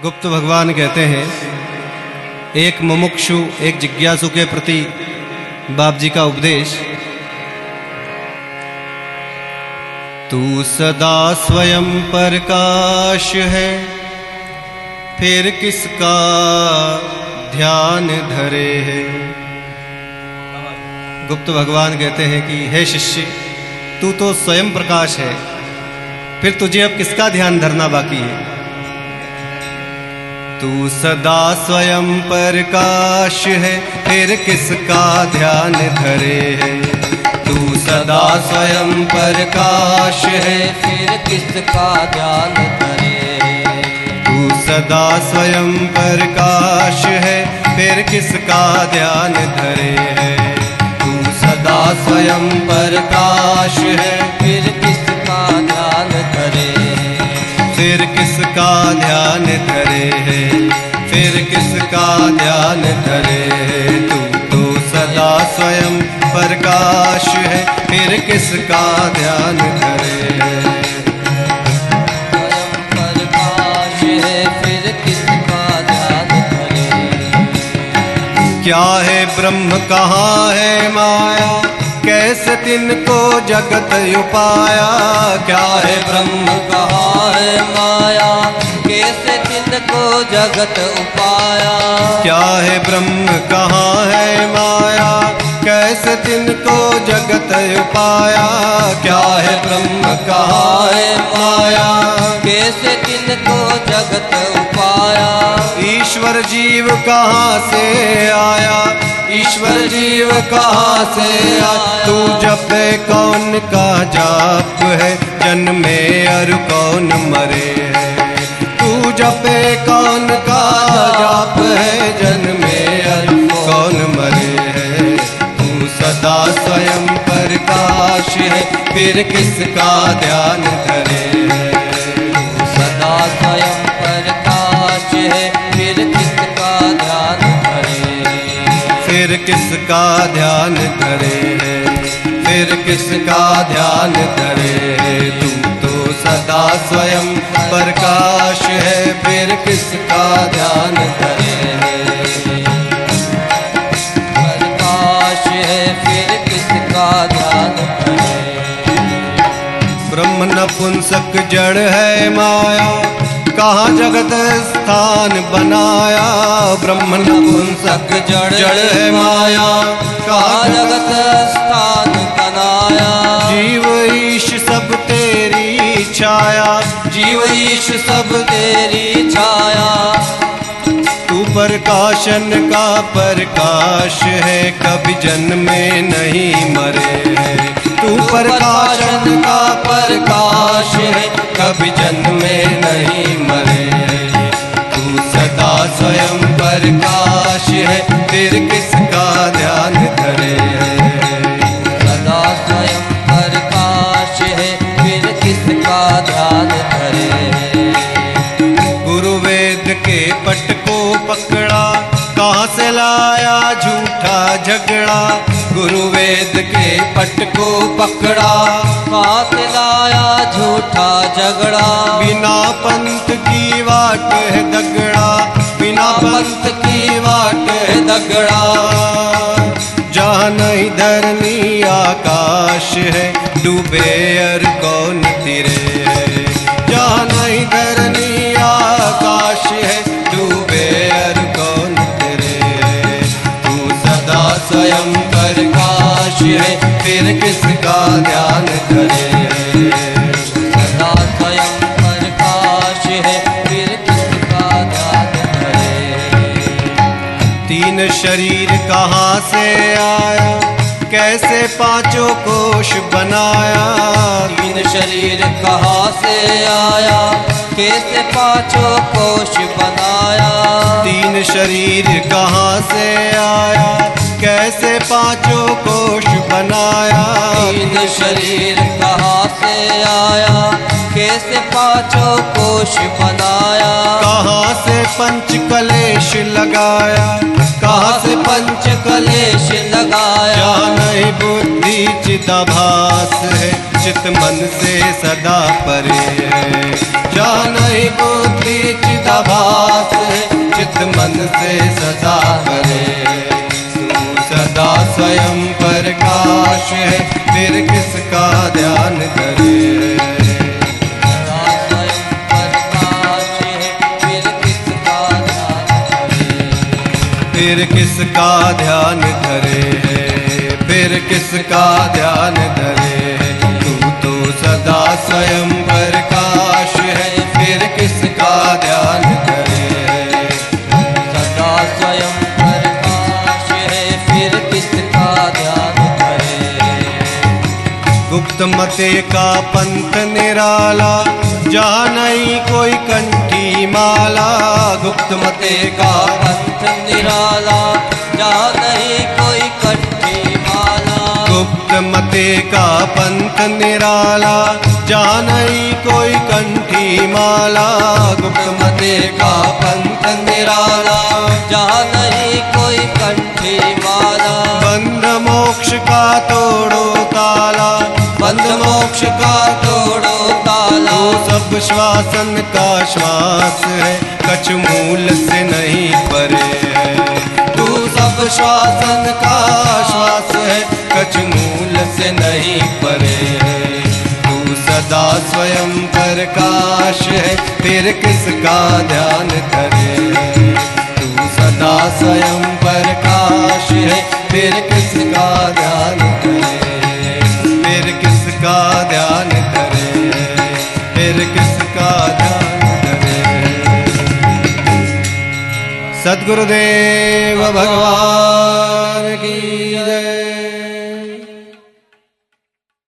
गुप्त भगवान कहते हैं, एक मुमुक्षु, एक जिज्ञासु के प्रति बाप जी का उपदेश, तू सदा स्वयं प्रकाश है, फिर किसका ध्यान धरे है? गुप्त भगवान कहते हैं कि, हे शिष्य, तू तो स्वयं प्रकाश है, फिर तुझे अब किसका ध्यान धरना बाकी है? तू सदा स्वयं प्रकाश है, फिर किसका ध्यान धरे है? तू सदा स्वयं प्रकाश है, फिर किसका ध्यान धरे तू सदा स्वयं प्रकाश है, फिर किसका ध्यान धरे है? तू सदा स्वयं प्रकाश है, फिर किसका ध्यान धरे फिर किसका ध्यान धरे है? फिर किसका ध्यान धरे है? तू तो सदा स्वयं प्रकाश है। फिर किसका ध्यान धरे है? क्या है ब्रह्म, कहाँ है माया? कैसे तिनको जगत उपाया क्या है ब्रह्म कहा है माया? कैसे तिनको जगत उपाया? क्या है ब्रह्म कहा है माया? कैसे तिनको जगत उपाया? क्या है ब्रह्म कहा है माया? कैसे तिनको जगत उपाया? ईश्वर जीव कहाँ से आया? ईश्वर जीव कहाँ से तू जपे कौन का जाप है? जन्मे और कौन मरे है? तू जपे कौन का जाप है? जन्मे और कौन मरे है? तू सदा स्वयं प्रकाश है, फिर किसका ध्यान धरे? किसका ध्यान है? फिर किसका ध्यान है? तू तो सदा स्वयं प्रकाश है, फिर किसका ध्यान है? प्रकाश है, फिर किसका ध्यान धरे ब्रह्म नपुंसक जड़ है माया कहाँ जगत स्थान बनाया ब्रह्म नपुंसक जड़ जड़ है माया। कहाँ जगत स्थान बनाया। जीव ईश सब तेरी छाया। जीव ईश सब तेरी छाया। तू प्रकाशन का प्रकाश है कभी जन्मे नहीं मरे। है तू प्रकाशन का प्रकाश है, कभी जन्मे नहीं मरे। तू सदा स्वयं प्रकाश है, फिर किसका ध्यान धरे सदा स्वयं प्रकाश है, फिर किसका ध्यान धरे गुरु वेद के पट को पकड़ा, कहाँ से लाया झूठा झगड़ा? गुरु वेद के पट को पकड़ा से लाया झूठा झगड़ा। बिना पंथ की वाट है दगड़ा बिना पंथ की वाट है दगड़ा। जहाँ नहीं धरनी आकाश है डूबे अर कौन तिरे जहाँ नहीं धरनी फिर किसका ध्यान धरे है है, फिर किसका तीन शरीर कहाँ से आया? कैसे पाँचों कोश बनाया? तीन शरीर कहाँ से आया? कैसे पाँचों कोश बनाया? तीन शरीर कहाँ से आया? कैसे पाँचों कोश तीन शरीर कहाँ से आया? कैसे पाँचों कोश बनाया? कहाँ से पंच कलेश लगाया? कहाँ से पंच कलेश लगाया? नहीं बुद्धि चिदाभास है चित मन से सदा परे है। जहाँ नहीं बुद्धि चिदाभास मन से सदा है। सदा स्वयं प्रकाश है, फिर किसका ध्यान करे? फिर किसका ध्यान धरे? फिर किसका ध्यान धरे? मते का पंथ निराला, जहाँ नहीं कोई कंठी माला। गुप्त मते का पंथ निराला, जहाँ नहीं कोई कंठी माला। गुप्त मते का पंथ निराला, जहाँ नहीं कोई कंठी माला। गुप्त मते का पंथ निराला, जहाँ नहीं कोई कंठी माला। बंद मोक्ष का तोड़ो ताला बंद मोक्ष का तोड़ो ताला। सब श्वासन का श्वास है कछ मूल से नहीं परे। है तू सब श्वासन का श्वास है कछ मूल से नहीं परे। है तू सदा स्वयं प्रकाश है फिर किसका ध्यान करे सदगुरुदेव भगवान।